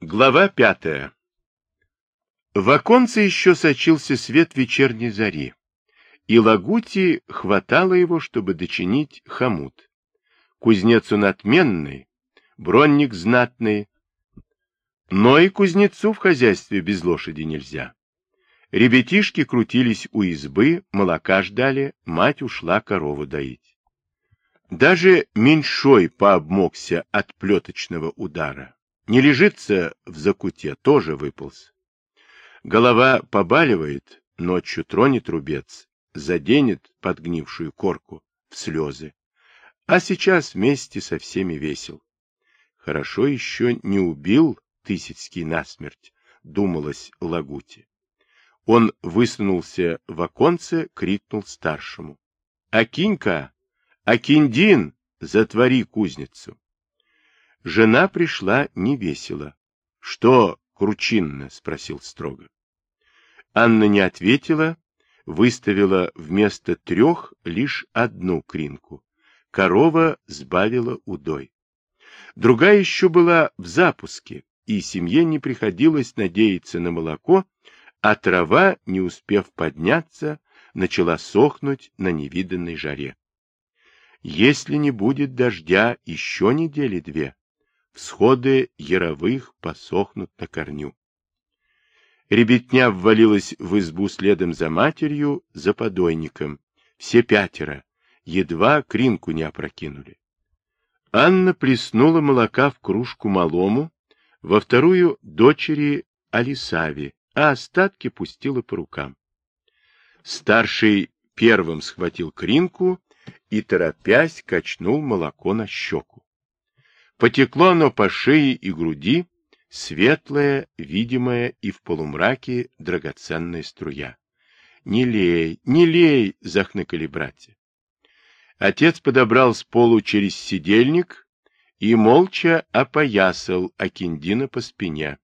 Глава пятая В оконце еще сочился свет вечерней зари, и Лагути хватало его, чтобы дочинить хомут. Кузнец он отменный, бронник знатный, но и кузнецу в хозяйстве без лошади нельзя. Ребятишки крутились у избы, молока ждали, мать ушла корову доить. Даже меньшой пообмокся от плеточного удара. Не лежится в закуте, тоже выполз. Голова побаливает, ночью тронет рубец, заденет подгнившую корку в слезы. А сейчас вместе со всеми весел. Хорошо еще не убил Тысяцкий насмерть, думалось Лагути. Он высунулся в оконце, крикнул старшему. — Акинька! Акиндин! Затвори кузницу! Жена пришла невесело. — Что, кручинно? — спросил строго. Анна не ответила, выставила вместо трех лишь одну кринку. Корова сбавила удой. Другая еще была в запуске, и семье не приходилось надеяться на молоко, а трава, не успев подняться, начала сохнуть на невиданной жаре. Если не будет дождя еще недели две, всходы яровых посохнут на корню. Ребятня ввалилась в избу следом за матерью, за подойником. Все пятеро, едва кринку не опрокинули. Анна плеснула молока в кружку малому, во вторую — дочери Алисави, а остатки пустила по рукам. Старший первым схватил кринку и, торопясь, качнул молоко на щеку. Потекло оно по шее и груди, светлая, видимая и в полумраке драгоценная струя. «Не лей, не лей!» — захныкали братья. Отец подобрал с полу через сидельник и молча опоясал Акиндина по спине.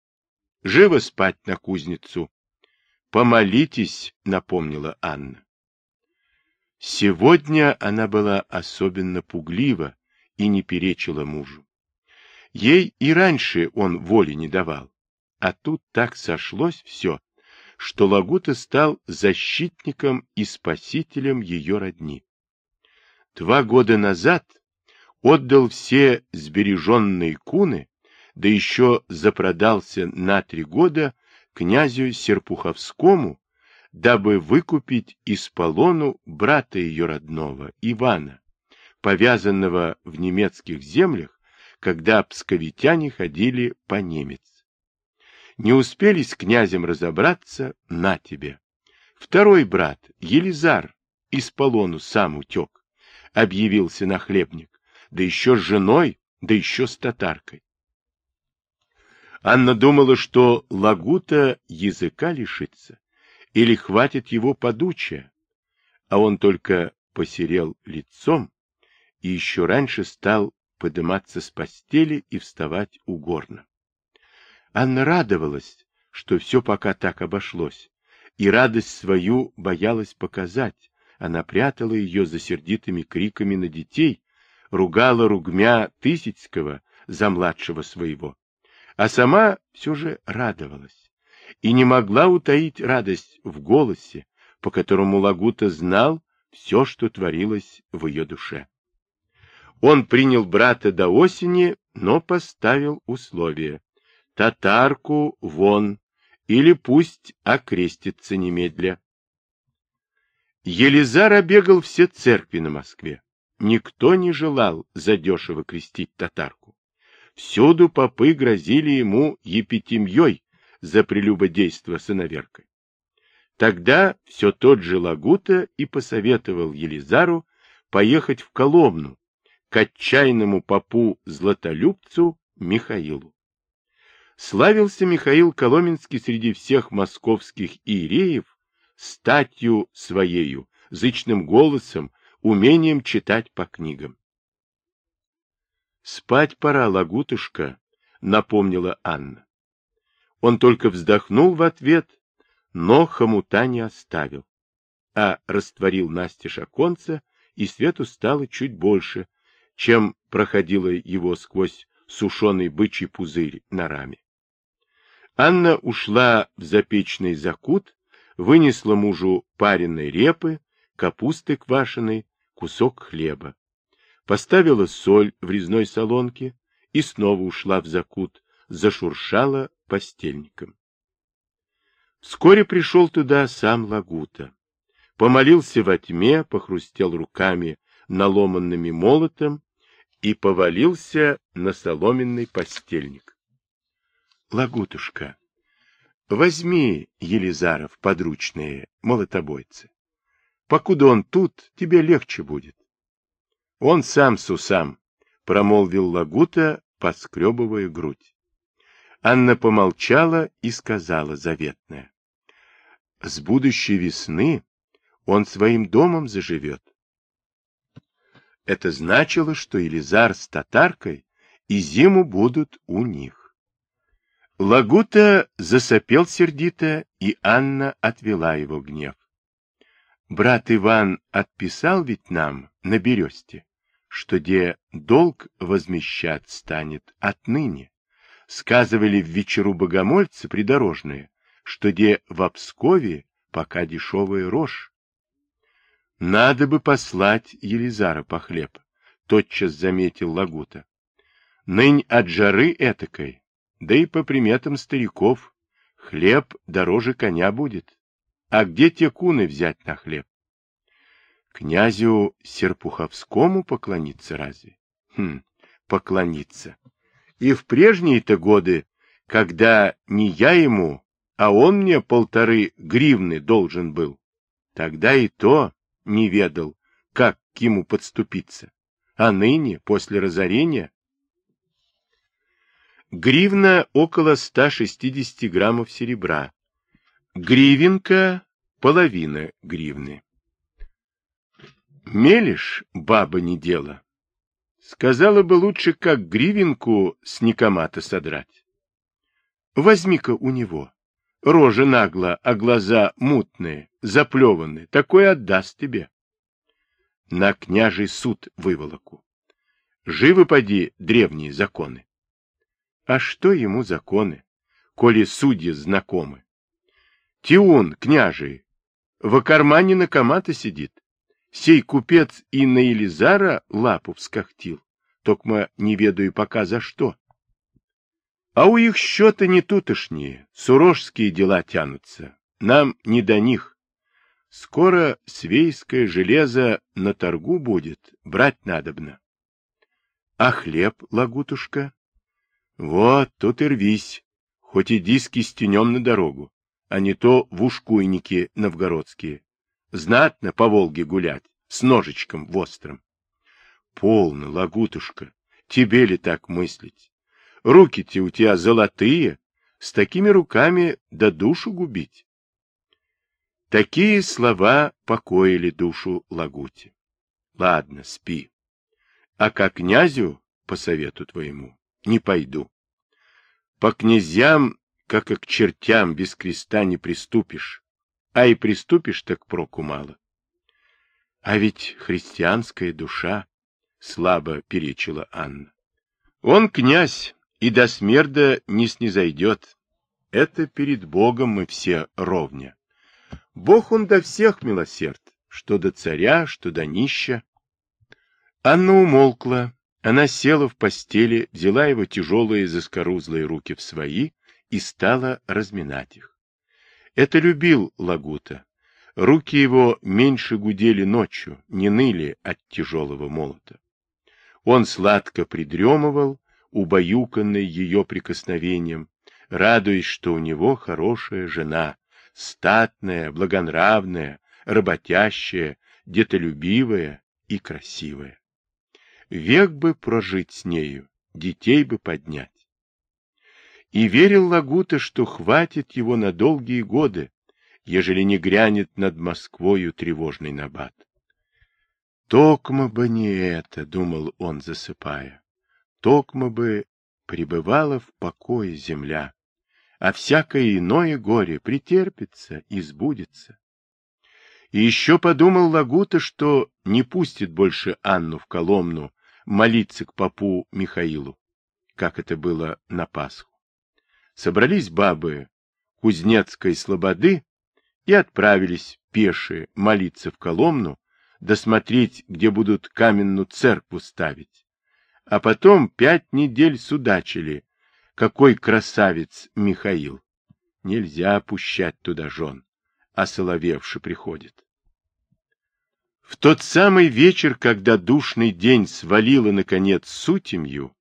«Живо спать на кузницу!» «Помолитесь!» — напомнила Анна. Сегодня она была особенно пуглива и не перечила мужу. Ей и раньше он воли не давал. А тут так сошлось все, что Лагута стал защитником и спасителем ее родни. Два года назад отдал все сбереженные куны, да еще запродался на три года князю Серпуховскому, дабы выкупить из полону брата ее родного, Ивана, повязанного в немецких землях когда псковитяне ходили по немец. Не успели с князем разобраться, на тебе. Второй брат, Елизар, из полону сам утек, объявился нахлебник, да еще с женой, да еще с татаркой. Анна думала, что Лагута языка лишится, или хватит его подучия, а он только посерел лицом и еще раньше стал подниматься с постели и вставать угорно. Анна радовалась, что все пока так обошлось, и радость свою боялась показать. Она прятала ее за сердитыми криками на детей, ругала Ругмя Тысяцкого за младшего своего, а сама все же радовалась и не могла утаить радость в голосе, по которому Лагута знал все, что творилось в ее душе. Он принял брата до осени, но поставил условие. Татарку вон, или пусть окрестится немедля. Елизар обегал все церкви на Москве. Никто не желал задешево крестить татарку. Всюду попы грозили ему епитемьей за прелюбодейство с иноверкой. Тогда все тот же Лагута и посоветовал Елизару поехать в Коломну, к отчаянному попу Златолюбцу Михаилу. Славился Михаил Коломенский среди всех московских иереев статью своею, зычным голосом, умением читать по книгам. «Спать пора, лагутушка», — напомнила Анна. Он только вздохнул в ответ, но хомута не оставил, а растворил настежь оконца, и свету стало чуть больше, чем проходило его сквозь сушеный бычий пузырь на раме. Анна ушла в запечный закут, вынесла мужу пареной репы, капусты квашеной, кусок хлеба. Поставила соль в резной солонке и снова ушла в закут, зашуршала постельником. Вскоре пришел туда сам Лагута. Помолился во тьме, похрустел руками наломанными молотом и повалился на соломенный постельник. — Лагутушка, возьми, Елизаров, подручные молотобойцы. Покуда он тут, тебе легче будет. — Он сам с усам, — промолвил Лагута, поскребывая грудь. Анна помолчала и сказала заветная. — С будущей весны он своим домом заживет. Это значило, что Елизар с татаркой и зиму будут у них. Лагута засопел сердито, и Анна отвела его гнев. Брат Иван отписал ведь нам на бересте, что где долг возмещать станет отныне. Сказывали в вечеру богомольцы придорожные, что где в Обскове пока дешевая рожь. Надо бы послать Елизара по хлеб, тотчас заметил Лагута. Нынь от жары этакой, да и по приметам стариков, хлеб дороже коня будет. А где те куны взять на хлеб? Князю Серпуховскому поклониться разве? Хм, поклониться. И в прежние-то годы, когда не я ему, а он мне полторы гривны должен был, тогда и то не ведал, как к ему подступиться. А ныне, после разорения, гривна около 160 граммов серебра, гривенка — половина гривны. Мелешь, баба не дело. Сказала бы лучше, как гривенку с никомата содрать. Возьми-ка у него. Рожа нагло, а глаза мутные, заплеванные. Такое отдаст тебе. На княжий суд выволоку. Живы поди древние законы. А что ему законы, коли судьи знакомы? Тиун, княжий, в кармане на комата сидит. Сей купец и на Елизара лапу вскохтил, токмо не ведаю пока за что. А у их счета не тутошние, сурожские дела тянутся. Нам не до них. Скоро свейское железо на торгу будет, брать надобно. А хлеб, лагутушка? Вот, тут и рвись, хоть и диски стенем на дорогу, а не то в ушкуйники новгородские. Знатно по Волге гулять, с ножичком в остром. Полно, лагутушка, тебе ли так мыслить? Руки-те у тебя золотые, с такими руками да душу губить. Такие слова покоили душу Лагути. Ладно, спи. А как князю, по совету твоему, не пойду. По князьям, как и к чертям, без креста не приступишь. А и приступишь, так проку мало. А ведь христианская душа, слабо перечила Анна. Он князь, и до смерда не снизойдет. Это перед Богом мы все ровня. Бог он до всех милосерд, что до царя, что до нища. Анна умолкла, она села в постели, взяла его тяжелые заскорузлые руки в свои и стала разминать их. Это любил Лагута. Руки его меньше гудели ночью, не ныли от тяжелого молота. Он сладко придремывал, убаюканный ее прикосновением, радуясь, что у него хорошая жена, статная, благонравная, работящая, детолюбивая и красивая. Век бы прожить с нею, детей бы поднять. И верил Лагута, что хватит его на долгие годы, ежели не грянет над Москвою тревожный набат. Токмо бы не это, — думал он, засыпая. Токмо бы пребывала в покое земля, а всякое иное горе претерпится и сбудется. И еще подумал Лагута, что не пустит больше Анну в Коломну молиться к попу Михаилу, как это было на Пасху. собрались бабы Кузнецкой слободы и отправились пешие молиться в Коломну, досмотреть, где будут каменную церкву ставить. А потом пять недель судачили, какой красавец Михаил. Нельзя опущать туда жен, а соловевши приходит. В тот самый вечер, когда душный день свалило, наконец, сутемью,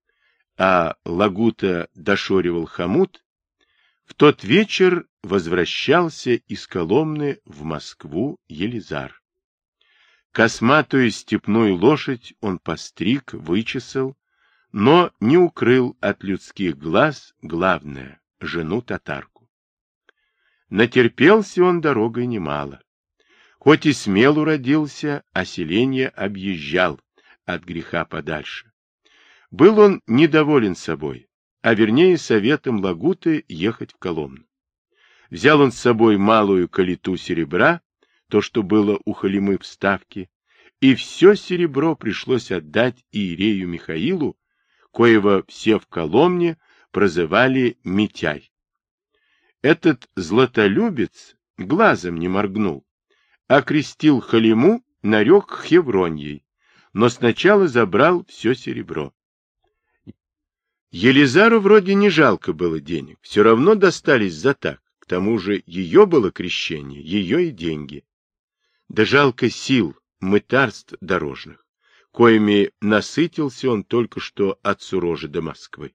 а Лагута дошоривал хомут, в тот вечер возвращался из Коломны в Москву Елизар. Косматую степную лошадь он постриг, вычесал, но не укрыл от людских глаз главное — жену-татарку. Натерпелся он дорогой немало. Хоть и смел уродился, а селение объезжал от греха подальше. Был он недоволен собой, а вернее советом Лагуты ехать в Коломну. Взял он с собой малую калиту серебра, то, что было у Халимы в ставке, и все серебро пришлось отдать Иерею Михаилу, коего все в Коломне прозывали Митяй. Этот златолюбец глазом не моргнул, окрестил Халиму, нарек Хевроньей, но сначала забрал все серебро. Елизару вроде не жалко было денег, все равно достались за так, к тому же ее было крещение, ее и деньги. Да жалко сил, мытарств дорожных, коими насытился он только что от Сурожи до Москвы.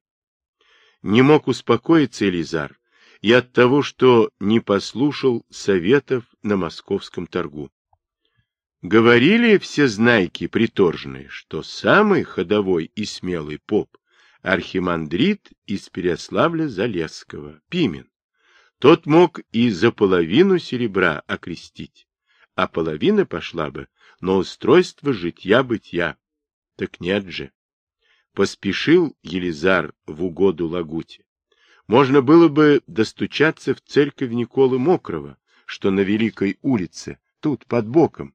Не мог успокоиться Елизар и от того, что не послушал советов на московском торгу. Говорили все знайки приторжные, что самый ходовой и смелый поп архимандрит из Переславля-Залесского, Пимен. Тот мог и за половину серебра окрестить, а половина пошла бы на устройство житья-бытия. Так нет же. Поспешил Елизар в угоду Лагуте. Можно было бы достучаться в церковь Николы Мокрого, что на Великой улице, тут под боком.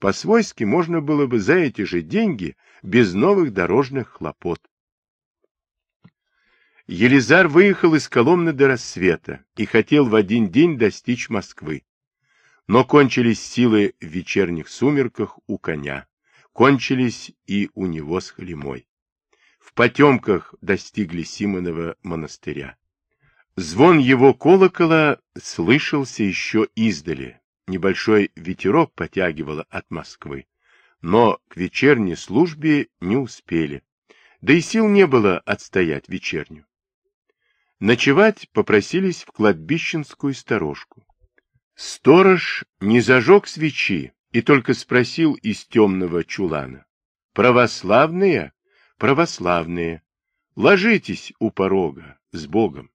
По-свойски можно было бы за эти же деньги без новых дорожных хлопот. Елизар выехал из Коломны до рассвета и хотел в один день достичь Москвы. Но кончились силы в вечерних сумерках у коня, кончились и у него с Халимой. В потемках достигли Симонова монастыря. Звон его колокола слышался еще издали. Небольшой ветерок потягивало от Москвы. Но к вечерней службе не успели. Да и сил не было отстоять вечерню. Ночевать попросились в кладбищенскую сторожку. Сторож не зажег свечи и только спросил из темного чулана. «Православные? Православные. Ложитесь у порога, с Богом».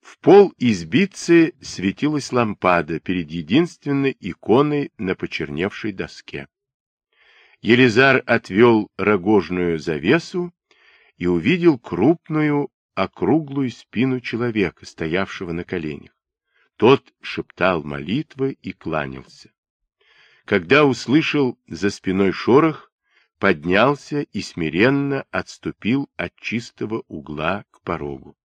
В пол избицы светилась лампада перед единственной иконой на почерневшей доске. Елизар отвел рогожную завесу и увидел крупную округлую спину человека, стоявшего на коленях. Тот шептал молитвы и кланялся. Когда услышал за спиной шорох, поднялся и смиренно отступил от чистого угла к порогу.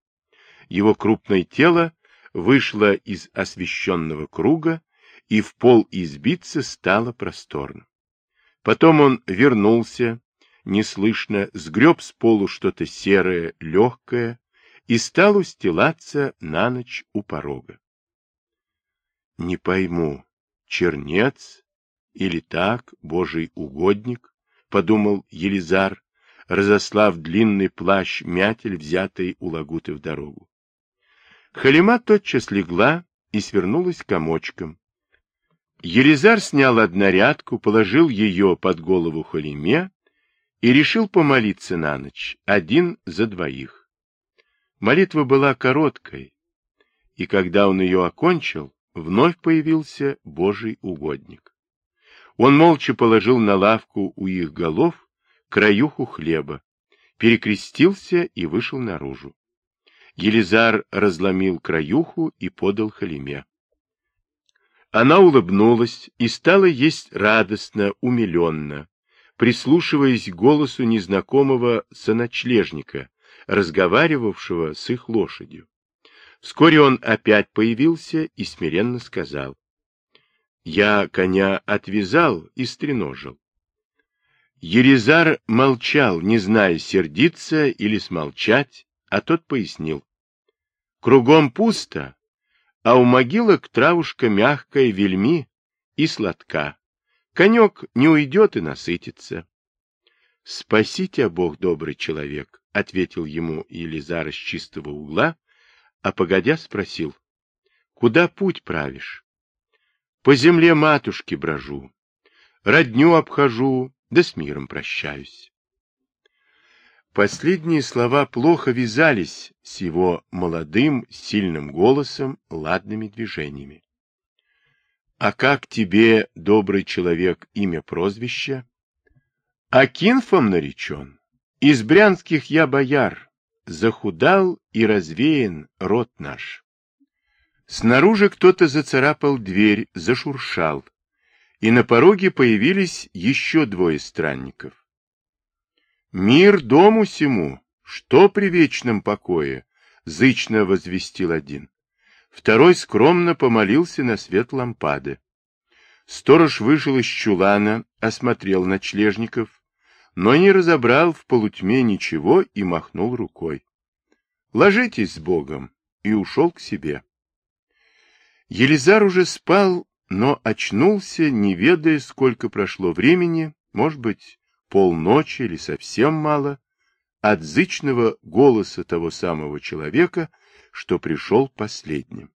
Его крупное тело вышло из освещенного круга, и в пол избиться стало просторно. Потом он вернулся, неслышно сгреб с полу что-то серое, легкое и стал устилаться на ночь у порога. Не пойму, чернец или так, божий угодник, подумал Елизар, разослав длинный плащ мятель, взятый у Лагуты в дорогу. Халима тотчас легла и свернулась комочком. Елизар снял однорядку, положил ее под голову Халиме и решил помолиться на ночь, один за двоих. Молитва была короткой, и когда он ее окончил, вновь появился Божий угодник. Он молча положил на лавку у их голов краюху хлеба, перекрестился и вышел наружу. Елизар разломил краюху и подал Халиме. Она улыбнулась и стала есть радостно, умиленно, прислушиваясь к голосу незнакомого соночлежника, разговаривавшего с их лошадью. Вскоре он опять появился и смиренно сказал. Я коня отвязал и стреножил. Ерезар молчал, не зная, сердиться или смолчать, а тот пояснил. Кругом пусто, а у могилок травушка мягкая, вельми и сладка. Конек не уйдет и насытится. — Спаси тебя, Бог, добрый человек, — ответил ему Елизар из чистого угла, а погодя спросил. — Куда путь правишь? — По земле матушки брожу, родню обхожу, да с миром прощаюсь. Последние слова плохо вязались с его молодым, сильным голосом, ладными движениями. — А как тебе, добрый человек, имя прозвища? — Акинфом наречен. Из брянских я бояр. Захудал и развеян род наш. Снаружи кто-то зацарапал дверь, зашуршал, и на пороге появились еще двое странников. Мир дому сему, что при вечном покое, зычно возвестил один. Второй скромно помолился на свет лампады. Сторож вышел из чулана, осмотрел ночлежников, но не разобрал в полутьме ничего и махнул рукой. «Ложитесь с Богом!» и ушел к себе. Елизар уже спал, но очнулся, не ведая, сколько прошло времени, может быть, полночи или совсем мало, от зычного голоса того самого человека, что пришел последним.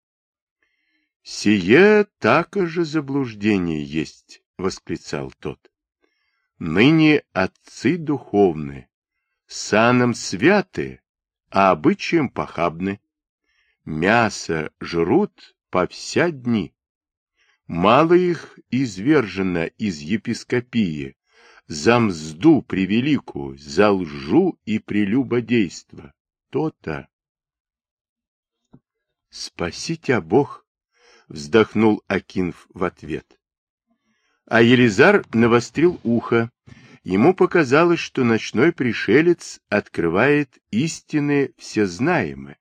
«Сие также заблуждение есть», — восклицал тот. «Ныне отцы духовны, саном святы, а обычаем похабны. Мясо жрут по вся дни. Мало их извержено из епископии, за мзду превеликую, за лжу и прелюбодейство. То-то. Спасите, а Бог, вздохнул Акинф в ответ. А Елизар навострил ухо. Ему показалось, что ночной пришелец открывает истины всезнаемые.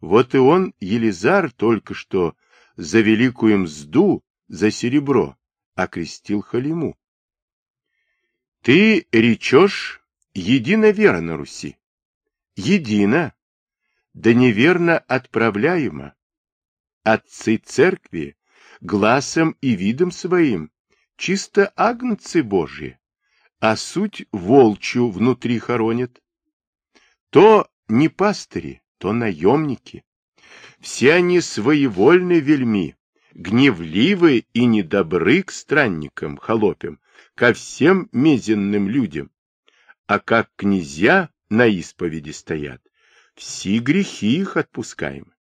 Вот и он, Елизар, только что за великую мзду, за серебро, окрестил Халиму. Ты речешь едина вера на Руси. Едина, да неверно отправляема. Отцы церкви глазом и видом своим чисто агнцы Божьи, а суть волчью внутри хоронят. То не пастыри, то наемники. Все они своевольны вельми, гневливы и недобры к странникам, холопям, ко всем мезенным людям, а как князья на исповеди стоят, все грехи их отпускаем.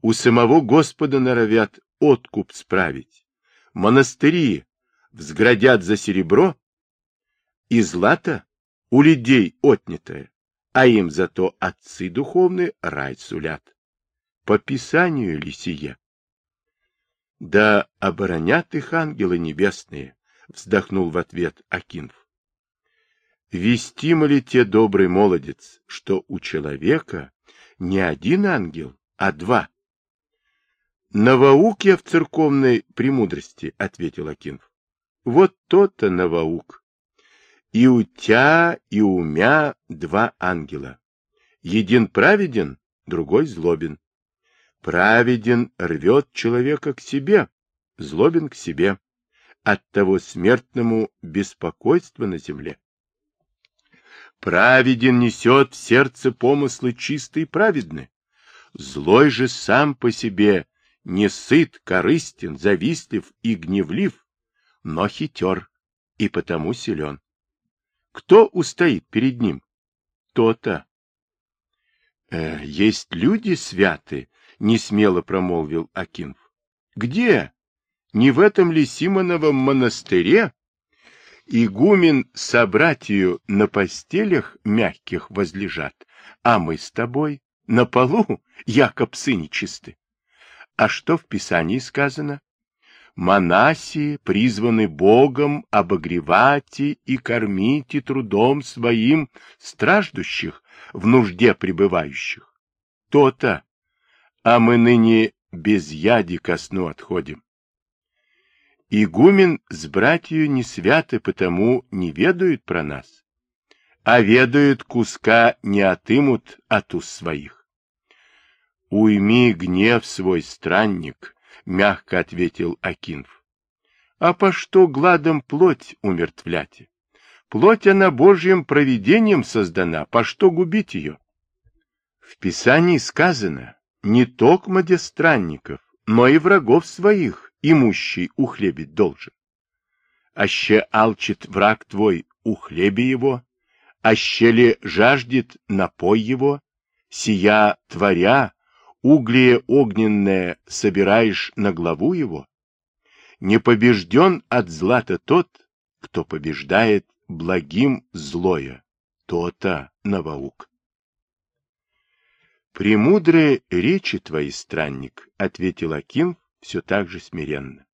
У самого Господа норовят откуп справить, монастыри взградят за серебро, и злато у людей отнятое, а им зато отцы духовные рай сулят. По Писанию ли сие? Да оборонят их ангелы небесные, вздохнул в ответ Акинф. Вестимо ли те добрый молодец, что у человека не один ангел, а два? Новаук я в церковной премудрости, ответил Акинф. Вот то-то новаук. И у тя, и у мя два ангела. Един праведен, другой злобен. Праведен рвет человека к себе, злобен к себе от того смертному беспокойства на земле. Праведен несет в сердце помыслы чистые и праведны. Злой же сам по себе не сыт, корыстен, завистлив и гневлив, но хитер и потому силен. Кто устоит перед ним? То-то. Э, есть люди святы, не смело промолвил Акинф. Где? Не в этом ли Симоновом монастыре игумен собратью на постелях мягких возлежат, а мы с тобой на полу, яко псы нечисты? А что в Писании сказано? Монаси призваны Богом обогревать и кормить трудом своим страждущих, в нужде пребывающих. То-то, а мы ныне без яди ко сну отходим. Игумен с братью не святы, потому не ведают про нас, а ведают куска не отымут от уст своих. Уйми гнев свой, странник, — мягко ответил Акинф. А по что гладом плоть умертвлять? Плоть она Божьим провидением создана, по что губить ее? В Писании сказано, не токмо де странников, но и врагов своих имущий ухлебить должен. Аще алчит враг твой, ухлеби его, аще ли жаждет, напой его, сия творя, углие огненное собираешь на главу его? Не побежден от злата тот, кто побеждает благим злое, то-то наваук. «Премудрые речи твои, странник», — ответил Аким все так же смиренно.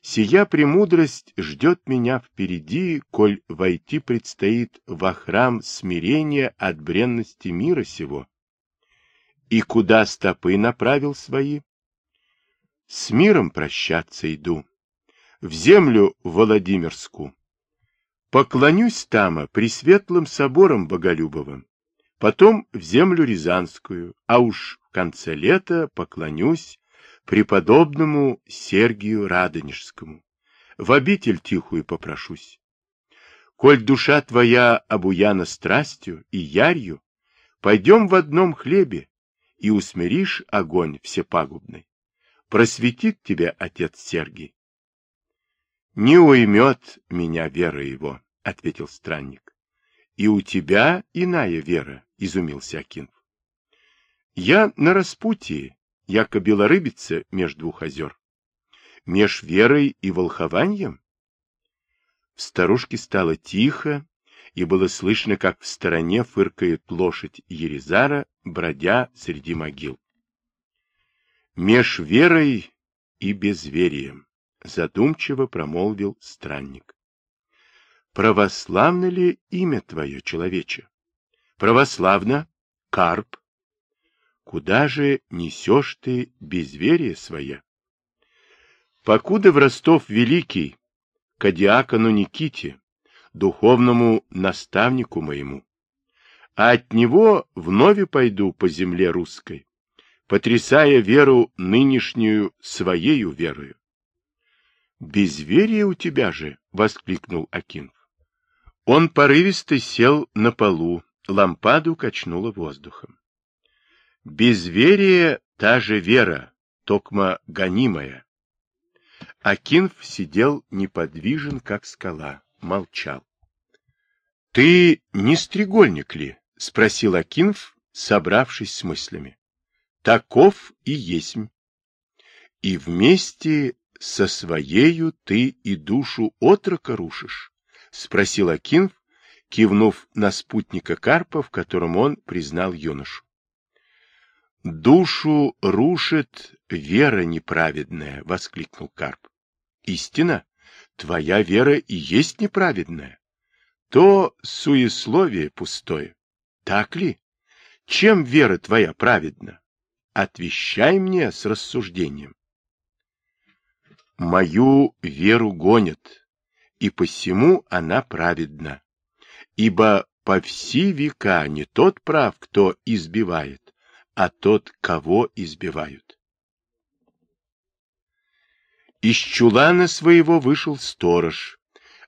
«Сия премудрость ждет меня впереди, коль войти предстоит во храм смирения от бренности мира сего, и куда стопы направил свои? С миром прощаться иду. В землю Владимирскую. Поклонюсь тама пресветлым собором Боголюбовым. Потом в землю Рязанскую, а уж в конце лета поклонюсь преподобному Сергию Радонежскому. В обитель тихую попрошусь. Коль душа твоя обуяна страстью и ярью, пойдем в одном хлебе, и усмиришь огонь всепагубный. Просветит тебя отец Сергий. — Не уймет меня вера его, — ответил странник. — И у тебя иная вера, — изумился Акинф. — Я на распутии, яко белорыбица меж двух озер. Меж верой и волхованием? В старушке стало тихо, и было слышно, как в стороне фыркает лошадь Ерезара, бродя среди могил. «Меж верой и безверием», — задумчиво промолвил странник. «Православно ли имя твое, человече?» «Православно, Карп. Куда же несешь ты безверие свое?» «Покуда в Ростов Великий, к диакону Никите, духовному наставнику моему. А от него вновь пойду по земле русской, потрясая веру нынешнюю своею верою. «Безверие у тебя же!» — воскликнул Акинф. Он порывисто сел на полу, лампаду качнуло воздухом. «Безверие — та же вера, токма гонимая». Акинф сидел неподвижен, как скала молчал. — Ты не стрегольник ли? — спросил Акинф, собравшись с мыслями. — Таков и есмь. И вместе со своею ты и душу отрока рушишь? — спросил Акинф, кивнув на спутника Карпа, в котором он признал юношу. — Душу рушит вера неправедная, — воскликнул Карп. — Истина? Твоя вера и есть неправедная, то суесловие пустое. Так ли? Чем вера твоя праведна? Отвещай мне с рассуждением. Мою веру гонят, и посему она праведна. Ибо по все века не тот прав, кто избивает, а тот, кого избивают. Из чулана своего вышел сторож,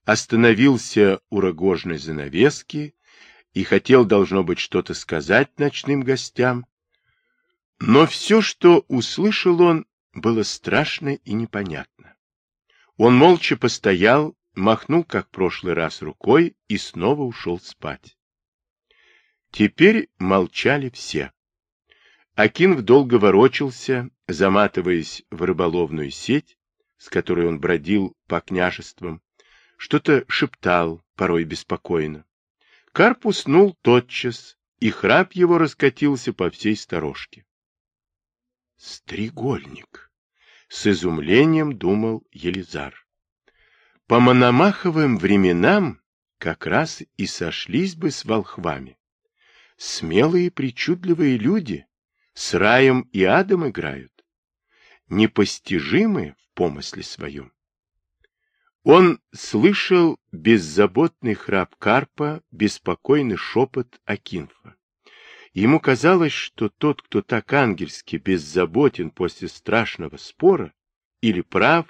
остановился у рогожной занавески и хотел, должно быть, что-то сказать ночным гостям. Но все, что услышал он, было страшно и непонятно. Он молча постоял, махнул, как в прошлый раз, рукой и снова ушел спать. Теперь молчали все. Акинв долго ворочался, заматываясь в рыболовную сеть, с которой он бродил по княжествам, что-то шептал, порой беспокойно. Карп уснул тотчас, и храп его раскатился по всей сторожке. «Стригольник! С изумлением думал Елизар. По Мономаховым временам как раз и сошлись бы с волхвами. Смелые причудливые люди с раем и адом играют, непостижимые в помысле своем. Он слышал беззаботный храп карпа, беспокойный шепот Акинфа. Ему казалось, что тот, кто так ангельски беззаботен после страшного спора, или прав,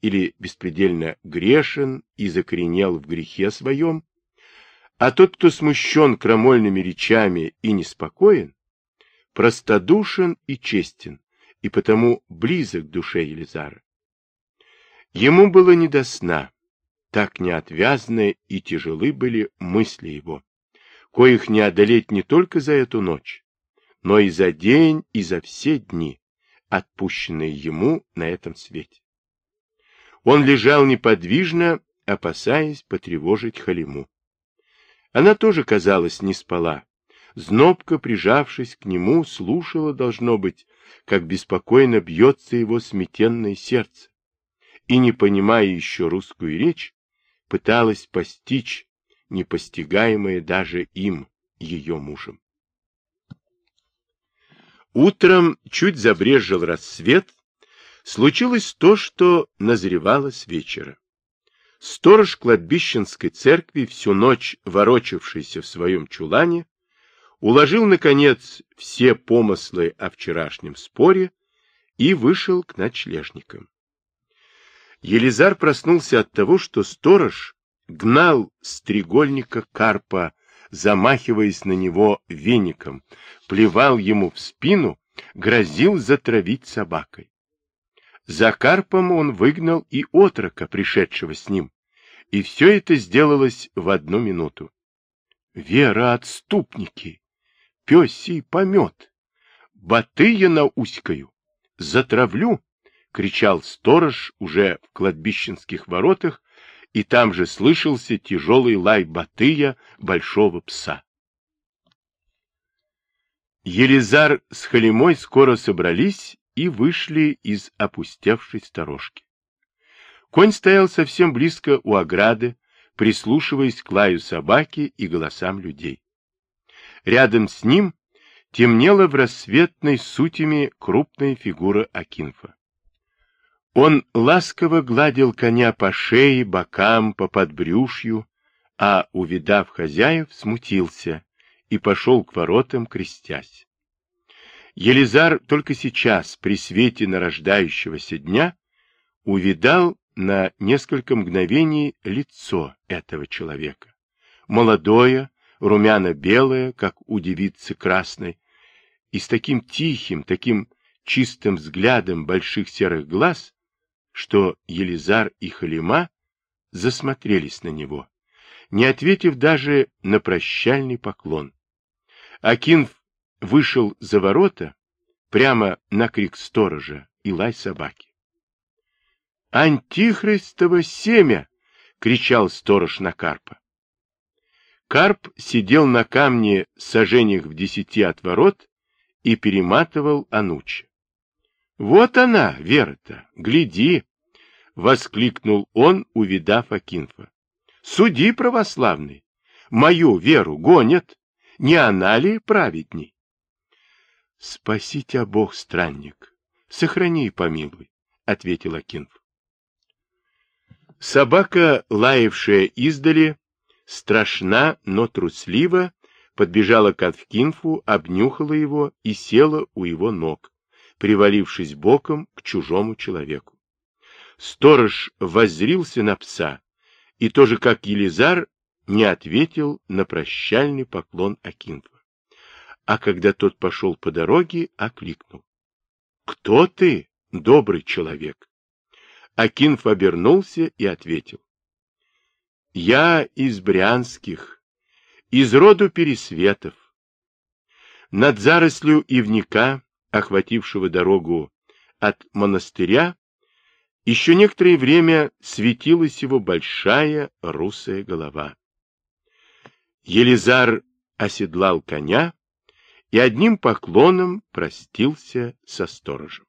или беспредельно грешен и закоренел в грехе своем, а тот, кто смущен крамольными речами и неспокоен, простодушен и честен, и потому близок к душе Елизара. Ему было не до сна, так неотвязны и тяжелы были мысли его, коих не одолеть не только за эту ночь, но и за день, и за все дни, отпущенные ему на этом свете. Он лежал неподвижно, опасаясь потревожить Халиму. Она тоже, казалось, не спала. Знобко, прижавшись к нему, слушала, должно быть, как беспокойно бьется его сметенное сердце. И, не понимая еще русскую речь, пыталась постичь непостигаемое даже им, ее мужем. Утром чуть забрежил рассвет, случилось то, что назревало с вечера. Сторож кладбищенской церкви, всю ночь ворочавшийся в своем чулане, уложил, наконец, все помыслы о вчерашнем споре и вышел к ночлежникам. Елизар проснулся от того, что сторож гнал стрегольника карпа, замахиваясь на него веником, плевал ему в спину, грозил затравить собакой. За карпом он выгнал и отрока, пришедшего с ним, и все это сделалось в одну минуту. Вера отступники, пёсий помет, батыя науськаю, затравлю, — кричал сторож уже в кладбищенских воротах, и там же слышался тяжелый лай батыя большого пса. Елизар с Халимой скоро собрались и вышли из опустевшей сторожки. Конь стоял совсем близко у ограды, прислушиваясь к лаю собаки и голосам людей. Рядом с ним темнела в рассветной сутями крупная фигура Акинфа. Он ласково гладил коня по шее, бокам, по подбрюшью, а, увидав хозяев, смутился и пошел к воротам, крестясь. Елизар только сейчас, при свете нарождающегося дня, увидал на несколько мгновений лицо этого человека. Молодое, румяно-белое, как у девицы красной, и с таким тихим, таким чистым взглядом больших серых глаз, что Елизар и Халима засмотрелись на него, не ответив даже на прощальный поклон. Акинф вышел за ворота прямо на крик сторожа и лай собаки. «Антихристово семя!» — кричал сторож на Карпа. Карп сидел на камне сожжениях в десяти от ворот и перематывал Ануча. «Вот она, Вера-то, гляди!» — воскликнул он, увидав Акинфа. «Суди, православный! Мою веру гонят! Не она ли праведней?» «Спаси тебя Бог, странник! Сохрани и помилуй!» — ответил Акинф. Собака, лаявшая издали, страшна, но труслива, подбежала к Акинфу, обнюхала его и села у его ног, привалившись боком к чужому человеку. Сторож воззрился на пса и тоже, как Елизар, не ответил на прощальный поклон Акинфа. А когда тот пошел по дороге, окликнул. — Кто ты, добрый человек? Акинф обернулся и ответил. — Я из Брянских, из роду Пересветов. Над зарослью ивника, охватившего дорогу от монастыря, еще некоторое время светилась его большая русая голова. Елизар оседлал коня и одним поклоном простился со сторожем.